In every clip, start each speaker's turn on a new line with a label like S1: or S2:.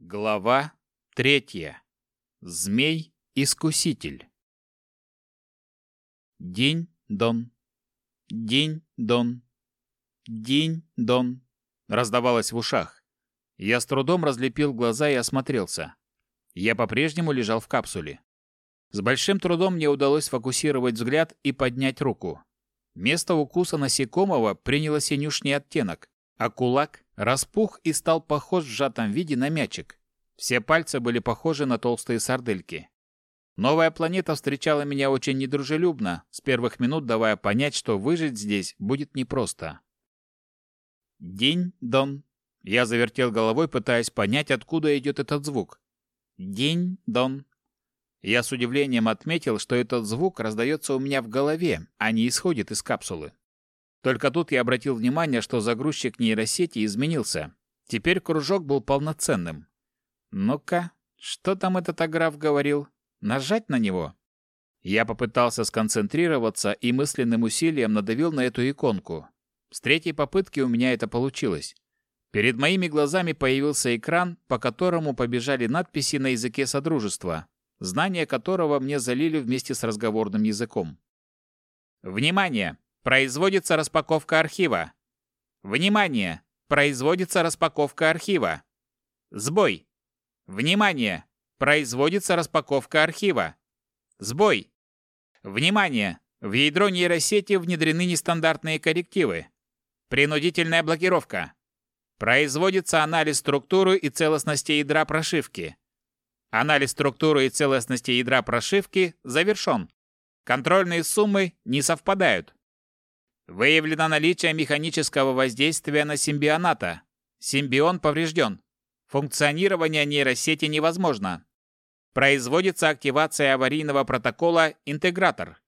S1: Глава третья. Змей-искуситель. День-дон. День-дон. День-дон. Раздавалось в ушах. Я с трудом разлепил глаза и осмотрелся. Я по-прежнему лежал в капсуле. С большим трудом мне удалось фокусировать взгляд и поднять руку. Место укуса насекомого приняло синюшний оттенок, а кулак распух и стал похож в сжатом виде на мячик. Все пальцы были похожи на толстые сардельки. Новая планета встречала меня очень недружелюбно, с первых минут давая понять, что выжить здесь будет непросто. День-дон. Я завертел головой, пытаясь понять, откуда идет этот звук. День-дон. Я с удивлением отметил, что этот звук раздается у меня в голове, а не исходит из капсулы. Только тут я обратил внимание, что загрузчик нейросети изменился. Теперь кружок был полноценным. Ну-ка, что там этот аграф говорил? Нажать на него? Я попытался сконцентрироваться и мысленным усилием надавил на эту иконку. С третьей попытки у меня это получилось. Перед моими глазами появился экран, по которому побежали надписи на языке Содружества, знание которого мне залили вместе с разговорным языком. «Внимание! Производится распаковка архива. Внимание! Производится распаковка архива. Сбой! Внимание! Производится распаковка архива. Сбой! Внимание! В ядро нейросети внедрены нестандартные коррективы. Принудительная блокировка. Производится анализ структуры и целостности ядра прошивки. Анализ структуры и целостности ядра прошивки завершен. Контрольные суммы не совпадают. Выявлено наличие механического воздействия на симбионата. Симбион поврежден. Функционирование нейросети невозможно. Производится активация аварийного протокола «Интегратор».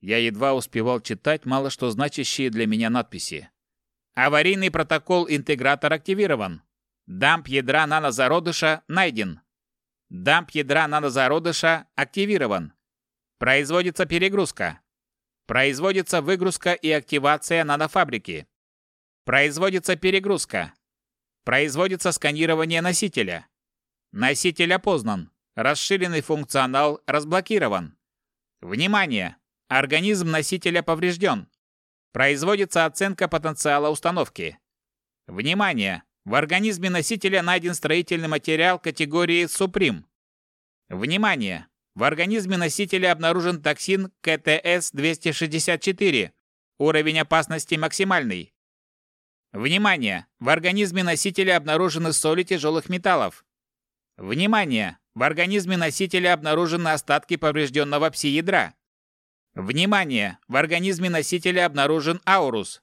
S1: Я едва успевал читать мало что значащие для меня надписи. Аварийный протокол «Интегратор» активирован. Дамп ядра нанозародыша найден. Дамп ядра нанозародыша активирован. Производится перегрузка. Производится выгрузка и активация нанофабрики. Производится перегрузка. Производится сканирование носителя. Носитель опознан. Расширенный функционал разблокирован. Внимание! Организм носителя поврежден. Производится оценка потенциала установки. Внимание! В организме носителя найден строительный материал категории «Суприм». Внимание! В организме носителя обнаружен токсин КТС-264. Уровень опасности максимальный. Внимание! В организме носителя обнаружены соли тяжелых металлов. Внимание! В организме носителя обнаружены остатки поврежденного пси-ядра. Внимание! В организме носителя обнаружен аурус.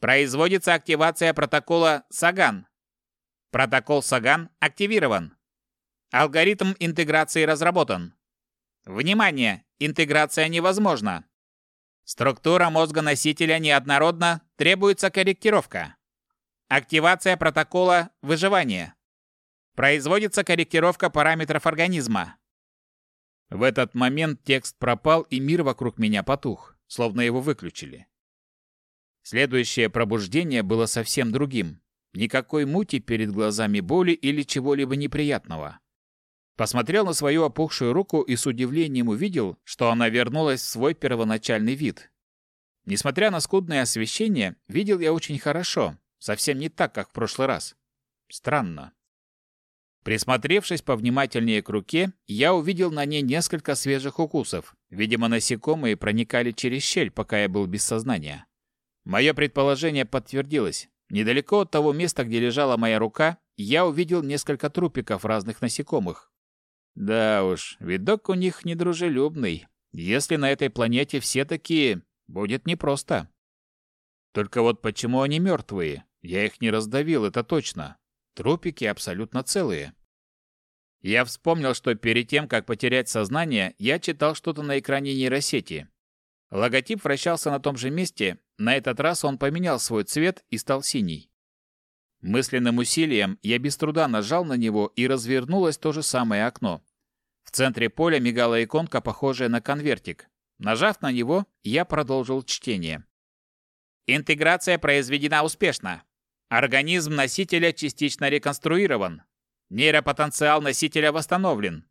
S1: Производится активация протокола Саган. Протокол Саган активирован. Алгоритм интеграции разработан. Внимание! Интеграция невозможна. Структура мозга носителя неоднородна, требуется корректировка. Активация протокола выживания. Производится корректировка параметров организма. В этот момент текст пропал, и мир вокруг меня потух, словно его выключили. Следующее пробуждение было совсем другим. Никакой мути перед глазами боли или чего-либо неприятного. Посмотрел на свою опухшую руку и с удивлением увидел, что она вернулась в свой первоначальный вид. Несмотря на скудное освещение, видел я очень хорошо, совсем не так, как в прошлый раз. Странно. Присмотревшись повнимательнее к руке, я увидел на ней несколько свежих укусов. Видимо, насекомые проникали через щель, пока я был без сознания. Мое предположение подтвердилось. Недалеко от того места, где лежала моя рука, я увидел несколько трупиков разных насекомых. Да уж, видок у них недружелюбный. Если на этой планете все такие, будет непросто. Только вот почему они мертвые? Я их не раздавил, это точно. Трупики абсолютно целые. Я вспомнил, что перед тем, как потерять сознание, я читал что-то на экране нейросети. Логотип вращался на том же месте, на этот раз он поменял свой цвет и стал синий. Мысленным усилием я без труда нажал на него, и развернулось то же самое окно. В центре поля мигала иконка, похожая на конвертик. Нажав на него, я продолжил чтение. Интеграция произведена успешно. Организм носителя частично реконструирован. Нейропотенциал носителя восстановлен.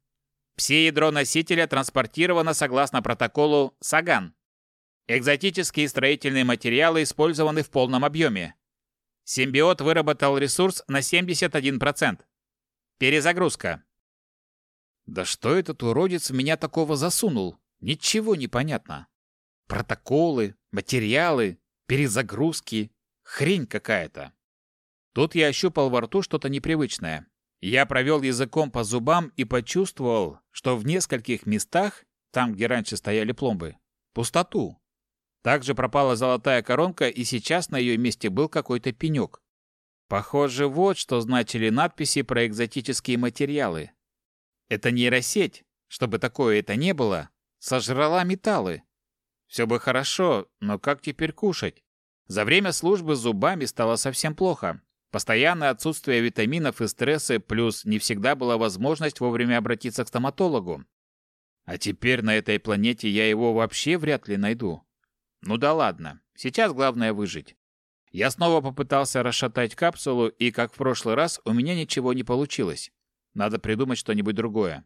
S1: Пси-ядро носителя транспортировано согласно протоколу САГАН. Экзотические строительные материалы использованы в полном объеме. Симбиот выработал ресурс на 71%. Перезагрузка. Да что этот уродец меня такого засунул? Ничего не понятно. Протоколы, материалы, перезагрузки. Хрень какая-то. Тут я ощупал во рту что-то непривычное. Я провел языком по зубам и почувствовал, что в нескольких местах, там, где раньше стояли пломбы, пустоту. Также пропала золотая коронка, и сейчас на ее месте был какой-то пенек. Похоже, вот что значили надписи про экзотические материалы. Это нейросеть, чтобы такое это не было, сожрала металлы. Все бы хорошо, но как теперь кушать? За время службы с зубами стало совсем плохо. Постоянное отсутствие витаминов и стресса, плюс не всегда была возможность вовремя обратиться к стоматологу. А теперь на этой планете я его вообще вряд ли найду. Ну да ладно, сейчас главное выжить. Я снова попытался расшатать капсулу, и, как в прошлый раз, у меня ничего не получилось. Надо придумать что-нибудь другое.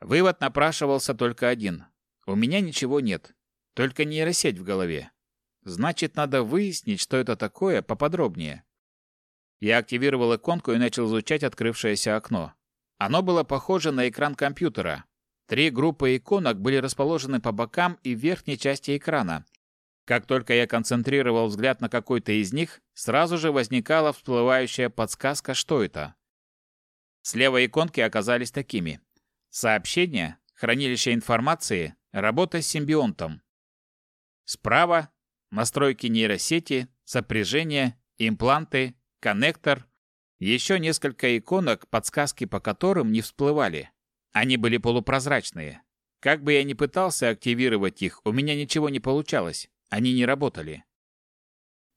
S1: Вывод напрашивался только один. У меня ничего нет, только нейросеть в голове. Значит, надо выяснить, что это такое, поподробнее. Я активировал иконку и начал изучать открывшееся окно. Оно было похоже на экран компьютера. Три группы иконок были расположены по бокам и верхней части экрана. Как только я концентрировал взгляд на какой-то из них, сразу же возникала всплывающая подсказка, что это. Слева иконки оказались такими. Сообщение, хранилище информации, работа с симбионтом. Справа – настройки нейросети, сопряжение, импланты, коннектор, еще несколько иконок, подсказки по которым не всплывали. Они были полупрозрачные. Как бы я ни пытался активировать их, у меня ничего не получалось. Они не работали.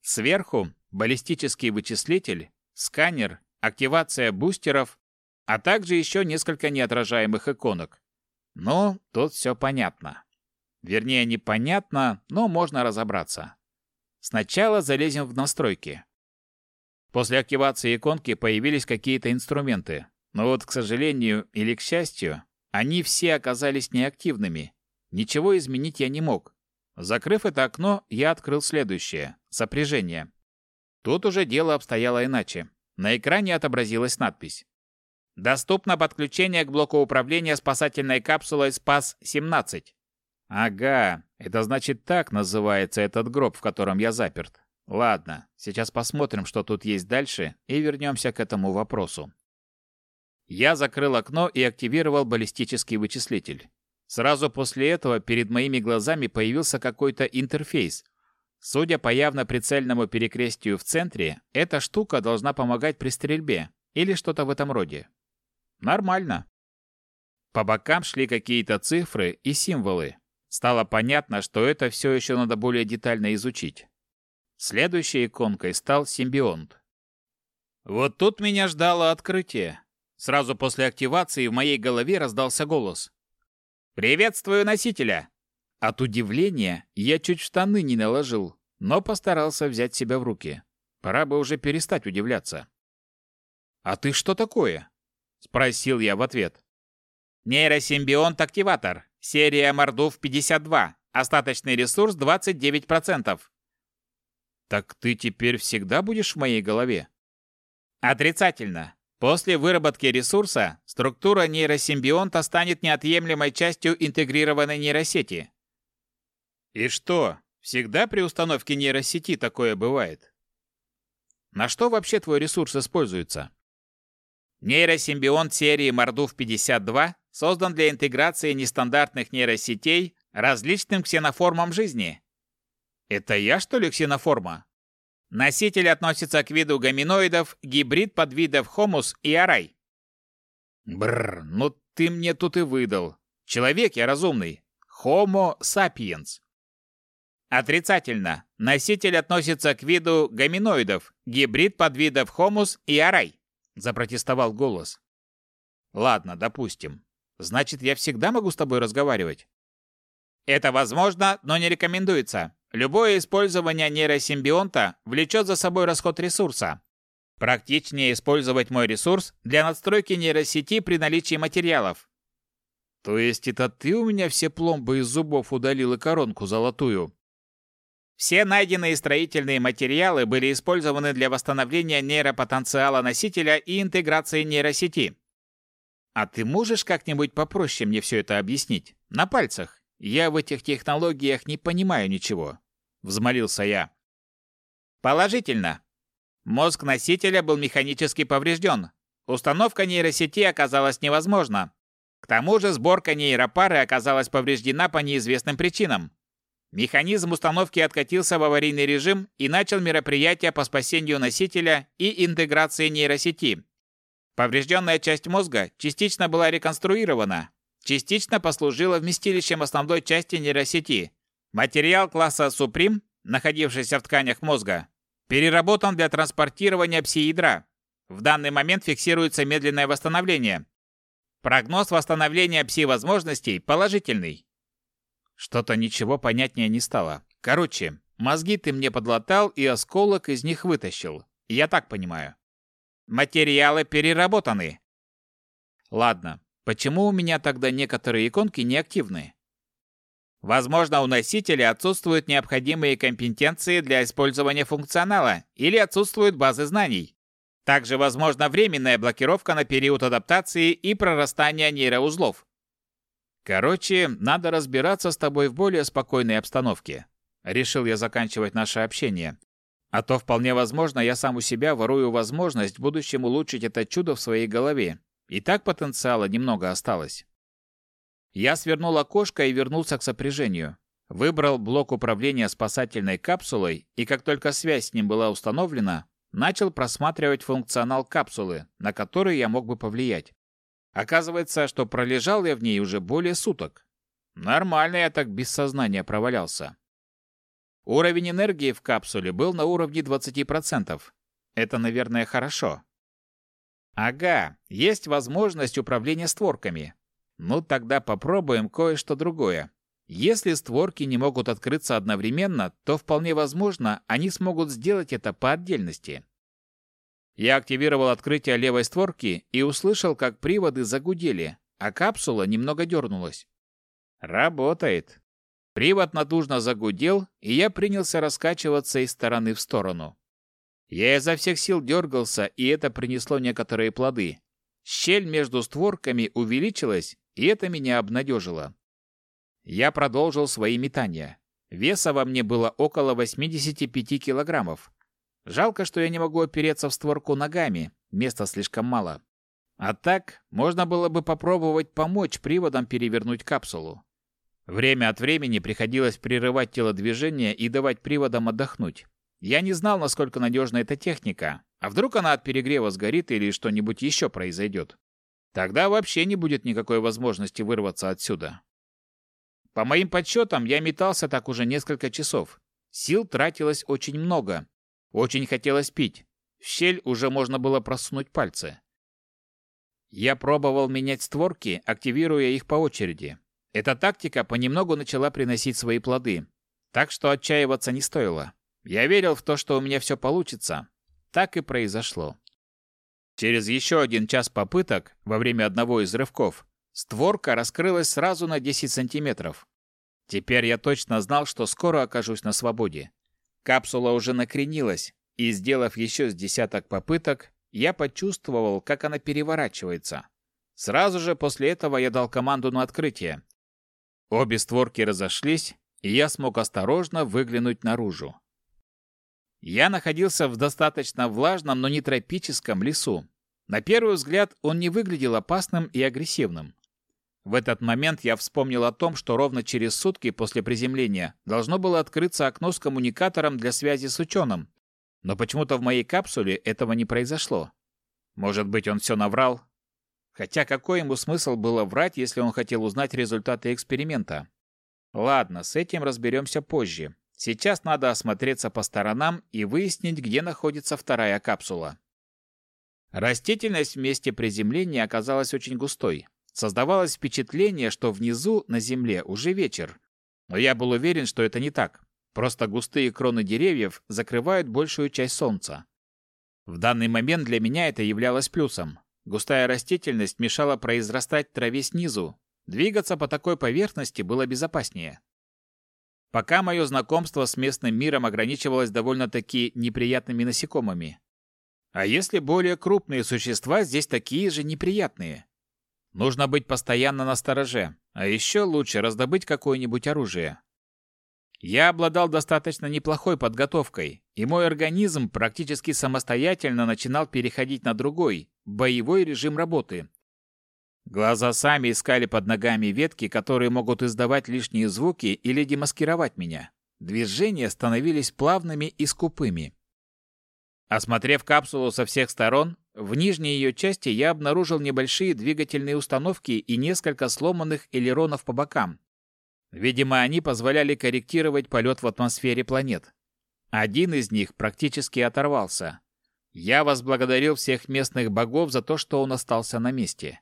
S1: Сверху баллистический вычислитель, сканер, активация бустеров, а также еще несколько неотражаемых иконок. Но тут все понятно. Вернее, непонятно, но можно разобраться. Сначала залезем в настройки. После активации иконки появились какие-то инструменты. Но вот, к сожалению или к счастью, они все оказались неактивными. Ничего изменить я не мог. Закрыв это окно, я открыл следующее – сопряжение. Тут уже дело обстояло иначе. На экране отобразилась надпись. Доступно подключение к блоку управления спасательной капсулой «Спас-17». Ага, это значит так называется этот гроб, в котором я заперт. Ладно, сейчас посмотрим, что тут есть дальше, и вернемся к этому вопросу. Я закрыл окно и активировал баллистический вычислитель. Сразу после этого перед моими глазами появился какой-то интерфейс. Судя по явно прицельному перекрестию в центре, эта штука должна помогать при стрельбе или что-то в этом роде. Нормально. По бокам шли какие-то цифры и символы. Стало понятно, что это все еще надо более детально изучить. Следующей иконкой стал симбионт. Вот тут меня ждало открытие. Сразу после активации в моей голове раздался голос. «Приветствую носителя!» От удивления я чуть штаны не наложил, но постарался взять себя в руки. Пора бы уже перестать удивляться. «А ты что такое?» — спросил я в ответ. «Нейросимбионт-активатор. Серия Мордов 52. Остаточный ресурс 29%. Так ты теперь всегда будешь в моей голове? Отрицательно. После выработки ресурса структура нейросимбионта станет неотъемлемой частью интегрированной нейросети. И что, всегда при установке нейросети такое бывает? На что вообще твой ресурс используется? Нейросимбионт серии Мордув 52 создан для интеграции нестандартных нейросетей различным ксеноформам жизни, это я, что ли, ксеноформа? Носитель относится к виду гоминоидов, гибрид подвидов хомус и арай. Бррр, ну ты мне тут и выдал. Человек я разумный. Homo sapiens. Отрицательно. Носитель относится к виду гоминоидов, гибрид подвидов хомус и арай. Запротестовал голос. Ладно, допустим. Значит, я всегда могу с тобой разговаривать? Это возможно, но не рекомендуется. Любое использование нейросимбионта влечет за собой расход ресурса. Практичнее использовать мой ресурс для надстройки нейросети при наличии материалов.
S2: То есть это ты у меня все пломбы из зубов удалил и коронку золотую?
S1: Все найденные строительные материалы были использованы для восстановления нейропотенциала носителя и интеграции нейросети. А ты можешь как-нибудь попроще мне все это объяснить? На пальцах. Я в этих технологиях не понимаю ничего. Взмолился я. Положительно. Мозг носителя был механически поврежден. Установка нейросети оказалась невозможна. К тому же сборка нейропары оказалась повреждена по неизвестным причинам. Механизм установки откатился в аварийный режим и начал мероприятие по спасению носителя и интеграции нейросети. Поврежденная часть мозга частично была реконструирована, частично послужила вместилищем основной части нейросети. Материал класса Supreme, находившийся в тканях мозга, переработан для транспортирования пси-ядра. В данный момент фиксируется медленное восстановление. Прогноз восстановления пси-возможностей положительный. Что-то ничего понятнее не стало. Короче, мозги ты мне подлатал и осколок из них вытащил. Я так понимаю. Материалы переработаны. Ладно, почему у меня тогда некоторые иконки неактивны? Возможно, у носителя отсутствуют необходимые компетенции для использования функционала или отсутствуют базы знаний. Также возможна временная блокировка на период адаптации и прорастания нейроузлов. Короче, надо разбираться с тобой в более спокойной обстановке. Решил я заканчивать наше общение. А то вполне возможно, я сам у себя ворую возможность в будущем улучшить это чудо в своей голове. И так потенциала немного осталось. Я свернул окошко и вернулся к сопряжению. Выбрал блок управления спасательной капсулой, и как только связь с ним была установлена, начал просматривать функционал капсулы, на который я мог бы повлиять. Оказывается, что пролежал я в ней уже более суток. Нормально я так без сознания провалялся. Уровень энергии в капсуле был на уровне 20%. Это, наверное, хорошо. Ага, есть возможность управления створками. Ну тогда попробуем кое-что другое. Если створки не могут открыться одновременно, то вполне возможно, они смогут сделать это по отдельности. Я активировал открытие левой створки и услышал, как приводы загудели, а капсула немного дернулась. Работает. Привод натужно загудел, и я принялся раскачиваться из стороны в сторону. Я изо всех сил дергался, и это принесло некоторые плоды. Щель между створками увеличилась, и это меня обнадежило. Я продолжил свои метания. Веса во мне было около 85 килограммов. Жалко, что я не могу опереться в створку ногами, места слишком мало. А так, можно было бы попробовать помочь приводам перевернуть капсулу. Время от времени приходилось прерывать телодвижение и давать приводам отдохнуть. Я не знал, насколько надежна эта техника, а вдруг она от перегрева сгорит или что-нибудь еще произойдет. Тогда вообще не будет никакой возможности вырваться отсюда. По моим подсчетам, я метался так уже несколько часов. Сил тратилось очень много, очень хотелось пить. В щель уже можно было просунуть пальцы. Я пробовал менять створки, активируя их по очереди. Эта тактика понемногу начала приносить свои плоды. Так что отчаиваться не стоило. Я верил в то, что у меня все получится. Так и произошло. Через еще один час попыток, во время одного из рывков, створка раскрылась сразу на 10 сантиметров. Теперь я точно знал, что скоро окажусь на свободе. Капсула уже накренилась, и, сделав еще с десяток попыток, я почувствовал, как она переворачивается. Сразу же после этого я дал команду на открытие. Обе створки разошлись, и я смог осторожно выглянуть наружу. Я находился в достаточно влажном, но не тропическом лесу. На первый взгляд он не выглядел опасным и агрессивным. В этот момент я вспомнил о том, что ровно через сутки после приземления должно было открыться окно с коммуникатором для связи с ученым. Но почему-то в моей капсуле этого не произошло. Может быть, он все наврал? Хотя какой ему смысл было врать, если он хотел узнать результаты эксперимента? Ладно, с этим разберемся позже. Сейчас надо осмотреться по сторонам и выяснить, где находится вторая капсула. Растительность в месте приземления оказалась очень густой. Создавалось впечатление, что внизу, на земле, уже вечер. Но я был уверен, что это не так. Просто густые кроны деревьев закрывают большую часть солнца. В данный момент для меня это являлось плюсом. Густая растительность мешала произрастать траве снизу. Двигаться по такой поверхности было безопаснее. Пока мое знакомство с местным миром ограничивалось довольно-таки неприятными насекомыми. А если более крупные существа здесь такие же неприятные? Нужно быть постоянно на стороже, а еще лучше раздобыть какое-нибудь оружие. Я обладал достаточно неплохой подготовкой, и мой организм практически самостоятельно начинал переходить на другой, боевой режим работы. Глаза сами искали под ногами ветки, которые могут издавать лишние звуки или демаскировать меня. Движения становились плавными и скупыми. Осмотрев капсулу со всех сторон, в нижней ее части я обнаружил небольшие двигательные установки и несколько сломанных элеронов по бокам. Видимо, они позволяли корректировать полет в атмосфере планет. Один из них практически оторвался. Я возблагодарил всех местных богов за то, что он остался на месте.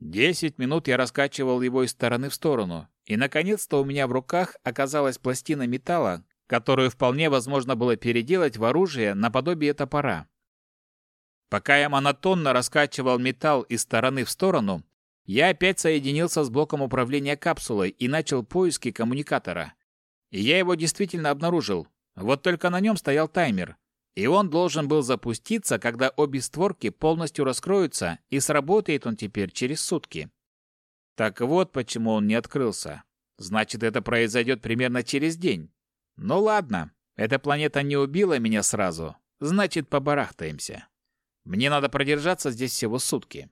S1: Десять минут я раскачивал его из стороны в сторону, и, наконец-то, у меня в руках оказалась пластина металла, которую вполне возможно было переделать в оружие наподобие топора. Пока я монотонно раскачивал металл из стороны в сторону, я опять соединился с блоком управления капсулой и начал поиски коммуникатора. И я его действительно обнаружил. Вот только на нем стоял таймер. И он должен был запуститься, когда обе створки полностью раскроются, и сработает он теперь через сутки. Так вот почему он не открылся. Значит, это произойдет примерно через день. Ну ладно, эта планета не убила меня сразу. Значит, побарахтаемся. Мне надо продержаться здесь всего сутки.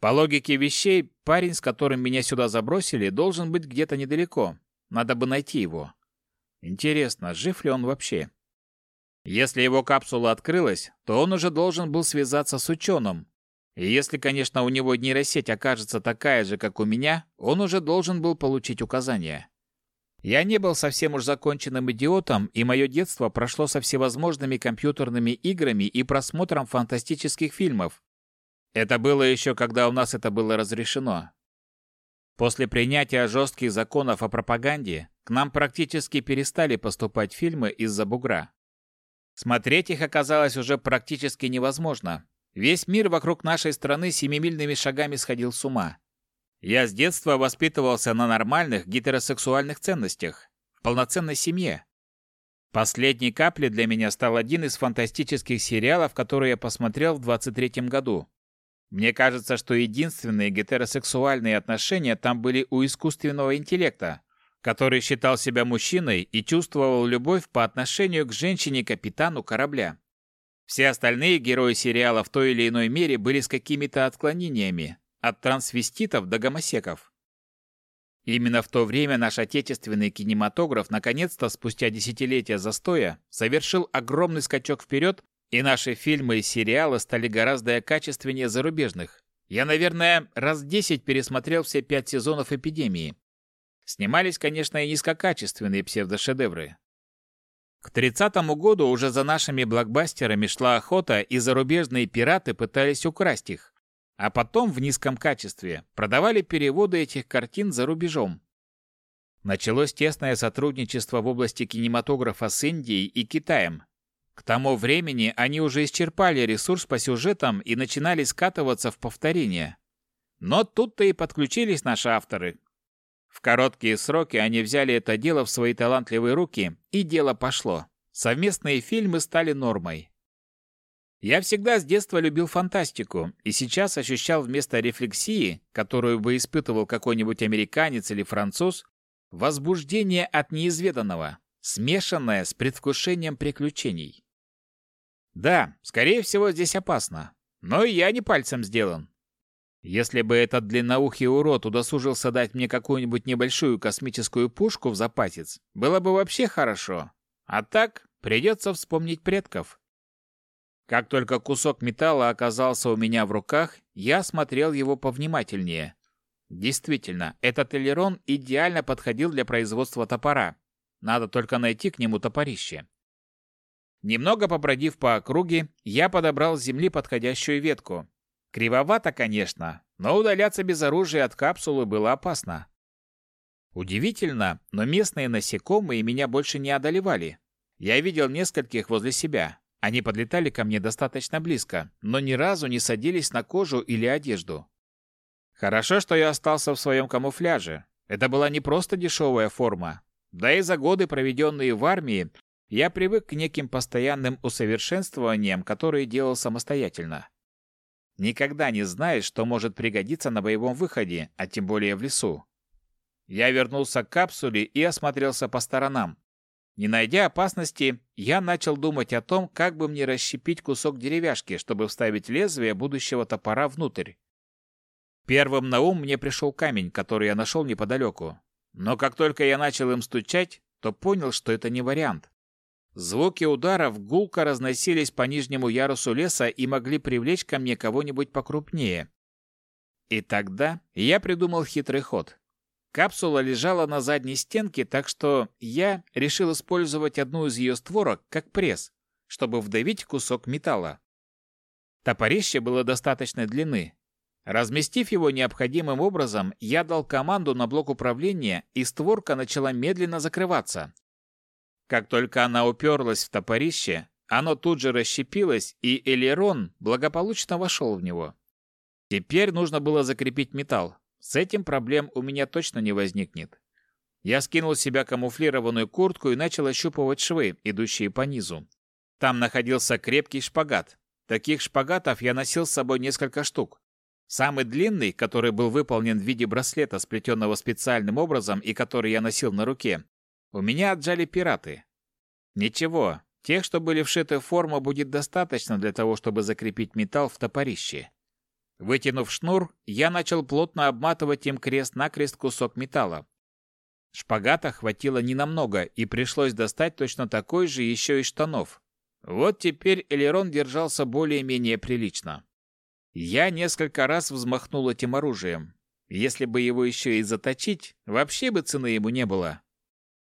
S1: По логике вещей, парень, с которым меня сюда забросили, должен быть где-то недалеко. Надо бы найти его. Интересно, жив ли он вообще? Если его капсула открылась, то он уже должен был связаться с ученым. И если, конечно, у него нейросеть окажется такая же, как у меня, он уже должен был получить указания. Я не был совсем уж законченным идиотом, и мое детство прошло со всевозможными компьютерными играми и просмотром фантастических фильмов. Это было еще, когда у нас это было разрешено. После принятия жестких законов о пропаганде к нам практически перестали поступать фильмы из-за бугра. Смотреть их оказалось уже практически невозможно. Весь мир вокруг нашей страны семимильными шагами сходил с ума. Я с детства воспитывался на нормальных гетеросексуальных ценностях, в полноценной семье. Последней каплей для меня стал один из фантастических сериалов, который я посмотрел в 23 году. Мне кажется, что единственные гетеросексуальные отношения там были у искусственного интеллекта, который считал себя мужчиной и чувствовал любовь по отношению к женщине-капитану корабля. Все остальные герои сериала в той или иной мере были с какими-то отклонениями, от трансвеститов до гомосеков. Именно в то время наш отечественный кинематограф наконец-то спустя десятилетия застоя совершил огромный скачок вперед, и наши фильмы и сериалы стали гораздо качественнее зарубежных. Я, наверное, раз десять пересмотрел все пять сезонов «Эпидемии». Снимались, конечно, и низкокачественные псевдошедевры. К 30-му году уже за нашими блокбастерами шла охота, и зарубежные пираты пытались украсть их а потом в низком качестве продавали переводы этих картин за рубежом. Началось тесное сотрудничество в области кинематографа с Индией и Китаем. К тому времени они уже исчерпали ресурс по сюжетам и начинали скатываться в повторения. Но тут-то и подключились наши авторы. В короткие сроки они взяли это дело в свои талантливые руки, и дело пошло. Совместные фильмы стали нормой. Я всегда с детства любил фантастику, и сейчас ощущал вместо рефлексии, которую бы испытывал какой-нибудь американец или француз, возбуждение от неизведанного, смешанное с предвкушением приключений. Да, скорее всего, здесь опасно, но и я не пальцем сделан. Если бы этот длинноухий урод удосужился дать мне какую-нибудь небольшую космическую пушку в запасец, было бы вообще хорошо. А так придется вспомнить предков. Как только кусок металла оказался у меня в руках, я смотрел его повнимательнее. Действительно, этот элерон идеально подходил для производства топора. Надо только найти к нему топорище. Немного побродив по округе, я подобрал с земли подходящую ветку. Кривовато, конечно, но удаляться без оружия от капсулы было опасно. Удивительно, но местные насекомые меня больше не одолевали. Я видел нескольких возле себя, Они подлетали ко мне достаточно близко, но ни разу не садились на кожу или одежду. Хорошо, что я остался в своем камуфляже. Это была не просто дешевая форма. Да и за годы, проведенные в армии, я привык к неким постоянным усовершенствованиям, которые делал самостоятельно. Никогда не знаешь, что может пригодиться на боевом выходе, а тем более в лесу. Я вернулся к капсуле и осмотрелся по сторонам. Не найдя опасности, я начал думать о том, как бы мне расщепить кусок деревяшки, чтобы вставить лезвие будущего топора внутрь. Первым на ум мне пришел камень, который я нашел неподалеку. Но как только я начал им стучать, то понял, что это не вариант. Звуки ударов гулко разносились по нижнему ярусу леса и могли привлечь ко мне кого-нибудь покрупнее. И тогда я придумал хитрый ход. Капсула лежала на задней стенке, так что я решил использовать одну из ее створок как пресс, чтобы вдавить кусок металла. Топорище было достаточной длины. Разместив его необходимым образом, я дал команду на блок управления, и створка начала медленно закрываться. Как только она уперлась в топорище, оно тут же расщепилось, и элерон благополучно вошел в него. Теперь нужно было закрепить металл. С этим проблем у меня точно не возникнет. Я скинул с себя камуфлированную куртку и начал ощупывать швы, идущие по низу. Там находился крепкий шпагат. Таких шпагатов я носил с собой несколько штук. Самый длинный, который был выполнен в виде браслета, сплетенного специальным образом и который я носил на руке, у меня отжали пираты. Ничего, тех, что были вшиты в форму, будет достаточно для того, чтобы закрепить металл в топорище. Вытянув шнур, я начал плотно обматывать им крест-накрест кусок металла. Шпагата хватило ненамного, и пришлось достать точно такой же еще и штанов. Вот теперь элерон держался более-менее прилично. Я несколько раз взмахнул этим оружием. Если бы его еще и заточить, вообще бы цены ему не было.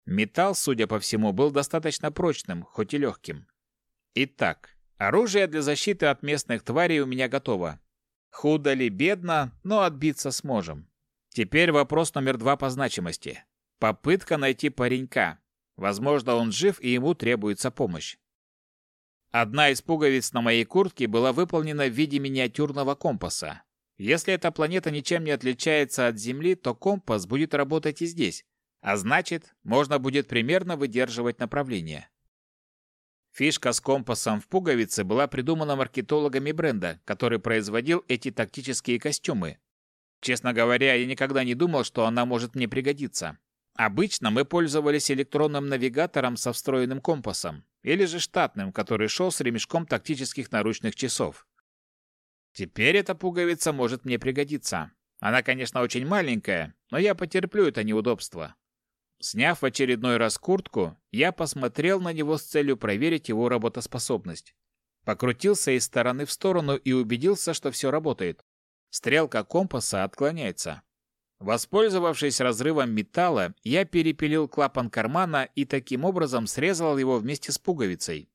S1: Металл, судя по всему, был достаточно прочным, хоть и легким. Итак, оружие для защиты от местных тварей у меня готово. Худо ли, бедно, но отбиться сможем. Теперь вопрос номер два по значимости. Попытка найти паренька. Возможно, он жив и ему требуется помощь. Одна из пуговиц на моей куртке была выполнена в виде миниатюрного компаса. Если эта планета ничем не отличается от Земли, то компас будет работать и здесь, а значит, можно будет примерно выдерживать направление. Фишка с компасом в пуговице была придумана маркетологами бренда, который производил эти тактические костюмы. Честно говоря, я никогда не думал, что она может мне пригодиться. Обычно мы пользовались электронным навигатором со встроенным компасом, или же штатным, который шел с ремешком тактических наручных часов. Теперь эта пуговица может мне пригодиться. Она, конечно, очень маленькая, но я потерплю это неудобство. Сняв в очередной раз куртку, я посмотрел на него с целью проверить его работоспособность. Покрутился из стороны в сторону и убедился, что все работает. Стрелка компаса отклоняется. Воспользовавшись разрывом металла, я перепилил клапан кармана и таким образом срезал его вместе с пуговицей.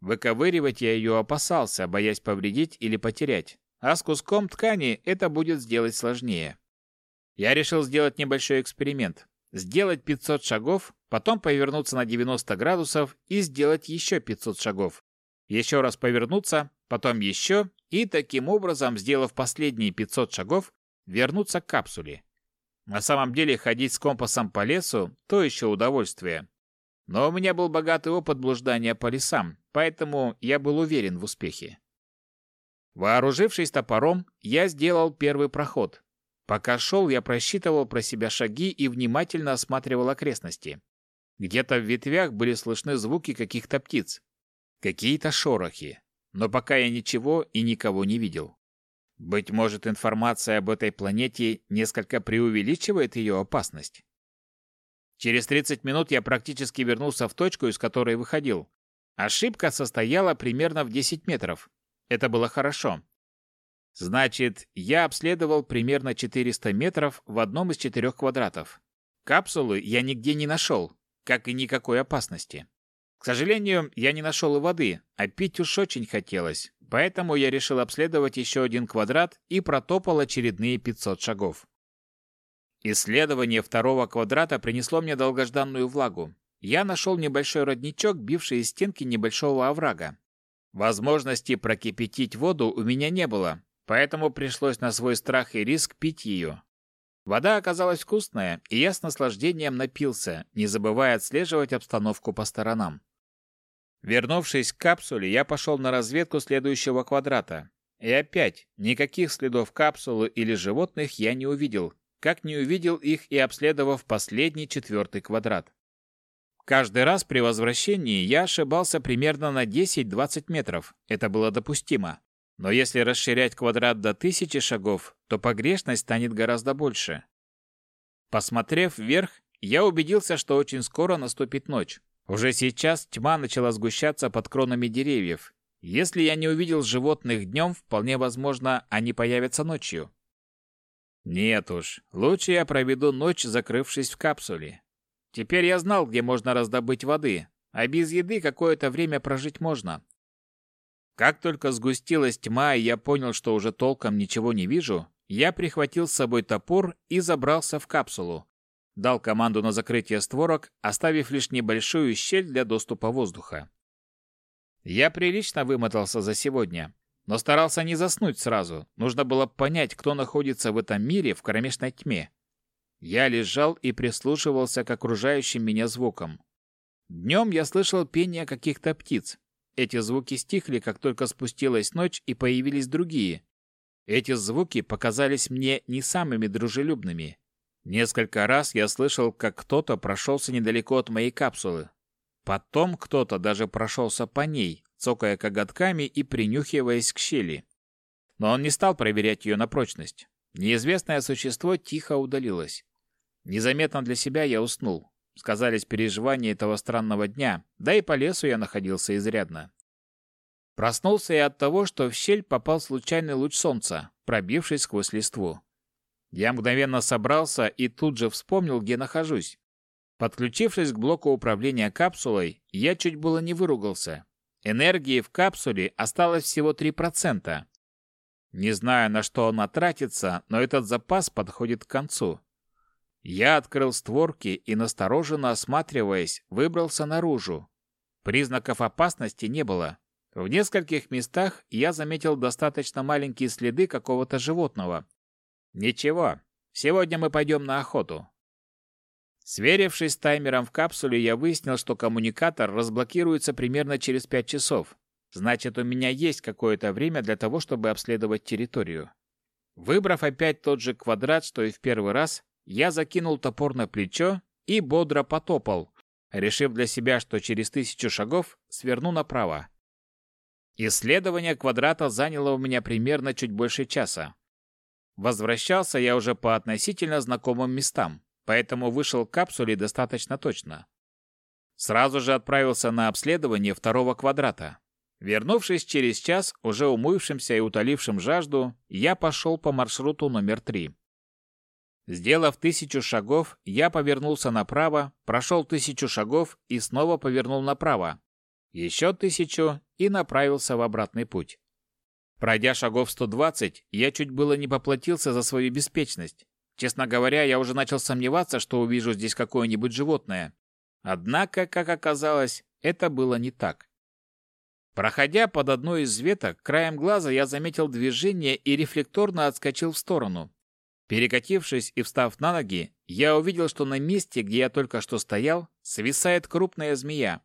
S1: Выковыривать я ее опасался, боясь повредить или потерять, а с куском ткани это будет сделать сложнее. Я решил сделать небольшой эксперимент сделать 500 шагов, потом повернуться на 90 градусов и сделать еще 500 шагов. Еще раз повернуться, потом еще, и таким образом, сделав последние 500 шагов, вернуться к капсуле. На самом деле ходить с компасом по лесу – то еще удовольствие. Но у меня был богатый опыт блуждания по лесам, поэтому я был уверен в успехе. Вооружившись топором, я сделал первый проход, Пока шел, я просчитывал про себя шаги и внимательно осматривал окрестности. Где-то в ветвях были слышны звуки каких-то птиц. Какие-то шорохи. Но пока я ничего и никого не видел. Быть может, информация об этой планете несколько преувеличивает ее опасность. Через 30 минут я практически вернулся в точку, из которой выходил. Ошибка состояла примерно в 10 метров. Это было хорошо. Значит, я обследовал примерно 400 метров в одном из четырех квадратов. Капсулы я нигде не нашел, как и никакой опасности. К сожалению, я не нашел и воды, а пить уж очень хотелось, поэтому я решил обследовать еще один квадрат и протопал очередные 500 шагов. Исследование второго квадрата принесло мне долгожданную влагу. я нашел небольшой родничок, бивший из стенки небольшого оврага. Возможности прокипятить воду у меня не было, поэтому пришлось на свой страх и риск пить ее. Вода оказалась вкусная, и я с наслаждением напился, не забывая отслеживать обстановку по сторонам. Вернувшись к капсуле, я пошел на разведку следующего квадрата. И опять, никаких следов капсулы или животных я не увидел, как не увидел их и обследовав последний четвертый квадрат. Каждый раз при возвращении я ошибался примерно на 10-20 метров, это было допустимо. Но если расширять квадрат до тысячи шагов, то погрешность станет гораздо больше. Посмотрев вверх, я убедился, что очень скоро наступит ночь. Уже сейчас тьма начала сгущаться под кронами деревьев. Если я не увидел животных днем, вполне возможно, они появятся ночью. Нет уж, лучше я проведу ночь, закрывшись в капсуле. Теперь я знал, где можно раздобыть воды, а без еды какое-то время прожить можно. Как только сгустилась тьма, и я понял, что уже толком ничего не вижу, я прихватил с собой топор и забрался в капсулу. Дал команду на закрытие створок, оставив лишь небольшую щель для доступа воздуха. Я прилично вымотался за сегодня, но старался не заснуть сразу. Нужно было понять, кто находится в этом мире в кромешной тьме. Я лежал и прислушивался к окружающим меня звукам. Днем я слышал пение каких-то птиц, эти звуки стихли, как только спустилась ночь и появились другие. Эти звуки показались мне не самыми дружелюбными. Несколько раз я слышал, как кто-то прошелся недалеко от моей капсулы. Потом кто-то даже прошелся по ней, цокая коготками и принюхиваясь к щели. Но он не стал проверять ее на прочность. Неизвестное существо тихо удалилось. Незаметно для себя я уснул. Сказались переживания этого странного дня, да и по лесу я находился изрядно. Проснулся я от того, что в щель попал случайный луч солнца, пробившись сквозь листву. Я мгновенно собрался и тут же вспомнил, где нахожусь. Подключившись к блоку управления капсулой, я чуть было не выругался. Энергии в капсуле осталось всего 3%. Не знаю, на что она тратится, но этот запас подходит к концу. Я открыл створки и, настороженно осматриваясь, выбрался наружу. Признаков опасности не было. В нескольких местах я заметил достаточно маленькие следы какого-то животного. Ничего, сегодня мы пойдем на охоту. Сверившись с таймером в капсуле, я выяснил, что коммуникатор разблокируется примерно через 5 часов. Значит, у меня есть какое-то время для того, чтобы обследовать территорию. Выбрав опять тот же квадрат, что и в первый раз, я закинул топор на плечо и бодро потопал, решив для себя, что через тысячу шагов сверну направо. Исследование квадрата заняло у меня примерно чуть больше часа. Возвращался я уже по относительно знакомым местам, поэтому вышел к капсуле достаточно точно. Сразу же отправился на обследование второго квадрата. Вернувшись через час, уже умывшимся и утолившим жажду, я пошел по маршруту номер три. Сделав тысячу шагов, я повернулся направо, прошел тысячу шагов и снова повернул направо. Еще тысячу и направился в обратный путь. Пройдя шагов 120, я чуть было не поплатился за свою беспечность. Честно говоря, я уже начал сомневаться, что увижу здесь какое-нибудь животное. Однако, как оказалось, это было не так. Проходя под одной из веток, краем глаза я заметил движение и рефлекторно отскочил в сторону. Перекатившись и встав на ноги, я увидел, что на месте, где я только что стоял, свисает крупная змея.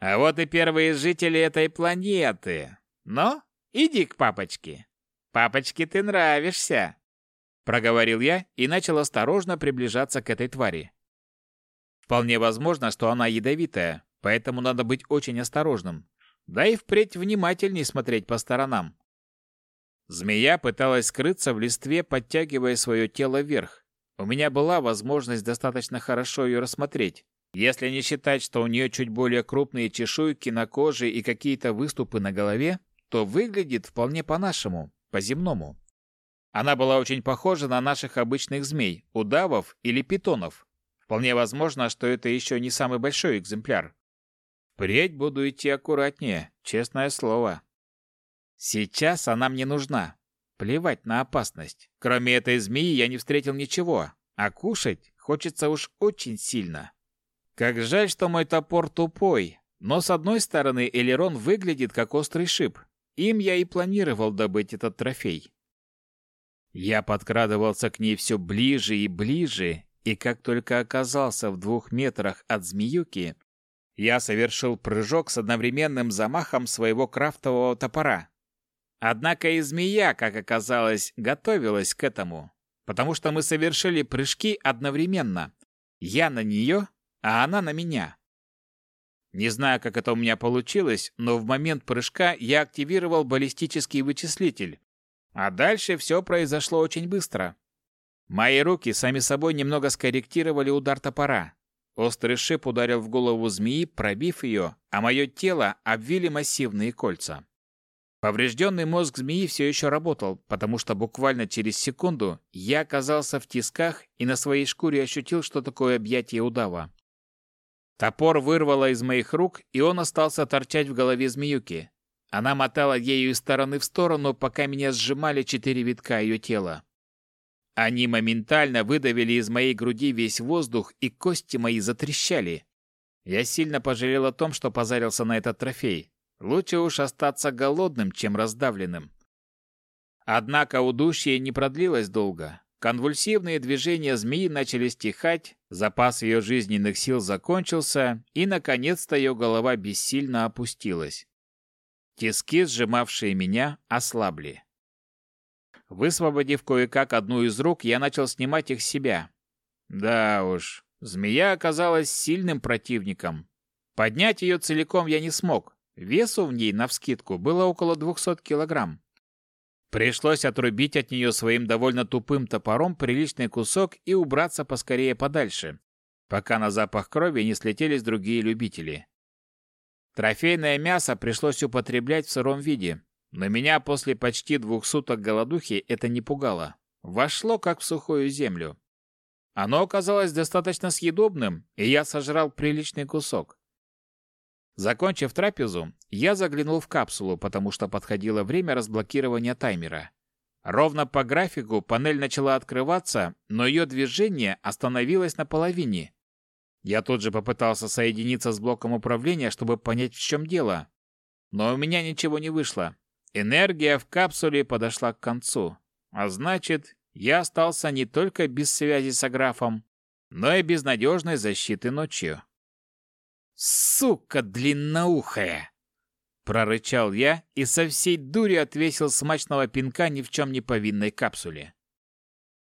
S1: А вот и первые жители этой планеты. Но иди к папочке. Папочке ты нравишься, проговорил я и начал осторожно приближаться к этой твари. Вполне возможно, что она ядовитая, поэтому надо быть очень осторожным. Да и впредь внимательней смотреть по сторонам. Змея пыталась скрыться в листве, подтягивая свое тело вверх. У меня была возможность достаточно хорошо ее рассмотреть. Если не считать, что у нее чуть более крупные чешуйки на коже и какие-то выступы на голове, то выглядит вполне по-нашему, по-земному. Она была очень похожа на наших обычных змей, удавов или питонов. Вполне возможно, что это еще не самый большой экземпляр. Впредь буду идти аккуратнее, честное слово. Сейчас она мне нужна. Плевать на опасность. Кроме этой змеи я не встретил ничего, а кушать хочется уж очень сильно. Как жаль, что мой топор тупой, но с одной стороны элерон выглядит как острый шип. Им я и планировал добыть этот трофей. Я подкрадывался к ней все ближе и ближе, и как только оказался в двух метрах от змеюки, я совершил прыжок с одновременным замахом своего крафтового топора. Однако и змея, как оказалось, готовилась к этому, потому что мы совершили прыжки одновременно. Я на нее, а она на меня. Не знаю, как это у меня получилось, но в момент прыжка я активировал баллистический вычислитель. А дальше все произошло очень быстро. Мои руки сами собой немного скорректировали удар топора. Острый шип ударил в голову змеи, пробив ее, а мое тело обвили массивные кольца. Поврежденный мозг змеи все еще работал, потому что буквально через секунду я оказался в тисках и на своей шкуре ощутил, что такое объятие удава. Топор вырвало из моих рук, и он остался торчать в голове змеюки. Она мотала ею из стороны в сторону, пока меня сжимали четыре витка ее тела. Они моментально выдавили из моей груди весь воздух, и кости мои затрещали. Я сильно пожалел о том, что позарился на этот трофей. Лучше уж остаться голодным, чем раздавленным. Однако удушье не продлилось долго. Конвульсивные движения змеи начали стихать, запас ее жизненных сил закончился, и, наконец-то, ее голова бессильно опустилась. Тиски, сжимавшие меня, ослабли. Высвободив кое-как одну из рук, я начал снимать их с себя. Да уж, змея оказалась сильным противником. Поднять ее целиком я не смог. Весу в ней, навскидку, было около 200 килограмм. Пришлось отрубить от нее своим довольно тупым топором приличный кусок и убраться поскорее подальше, пока на запах крови не слетелись другие любители. Трофейное мясо пришлось употреблять в сыром виде, но меня после почти двух суток голодухи это не пугало. Вошло как в сухую землю. Оно оказалось достаточно съедобным, и я сожрал приличный кусок. Закончив трапезу, я заглянул в капсулу, потому что подходило время разблокирования таймера. Ровно по графику панель начала открываться, но ее движение остановилось на половине. Я тут же попытался соединиться с блоком управления, чтобы понять, в чем дело. Но у меня ничего не вышло. Энергия в капсуле подошла к концу. А значит, я остался не только без связи с графом, но и без надежной защиты ночью. «Сука длинноухая!» Прорычал я и со всей дури отвесил смачного пинка ни в чем не повинной капсуле.